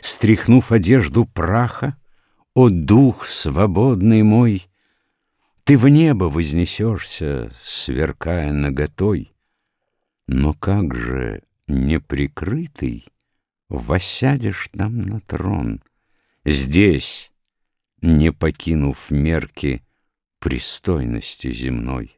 Стряхнув одежду праха, О, дух свободный мой, Ты в небо вознесешься, Сверкая наготой. Но как же неприкрытый восядешь там на трон, Здесь, не покинув мерки Пристойности земной?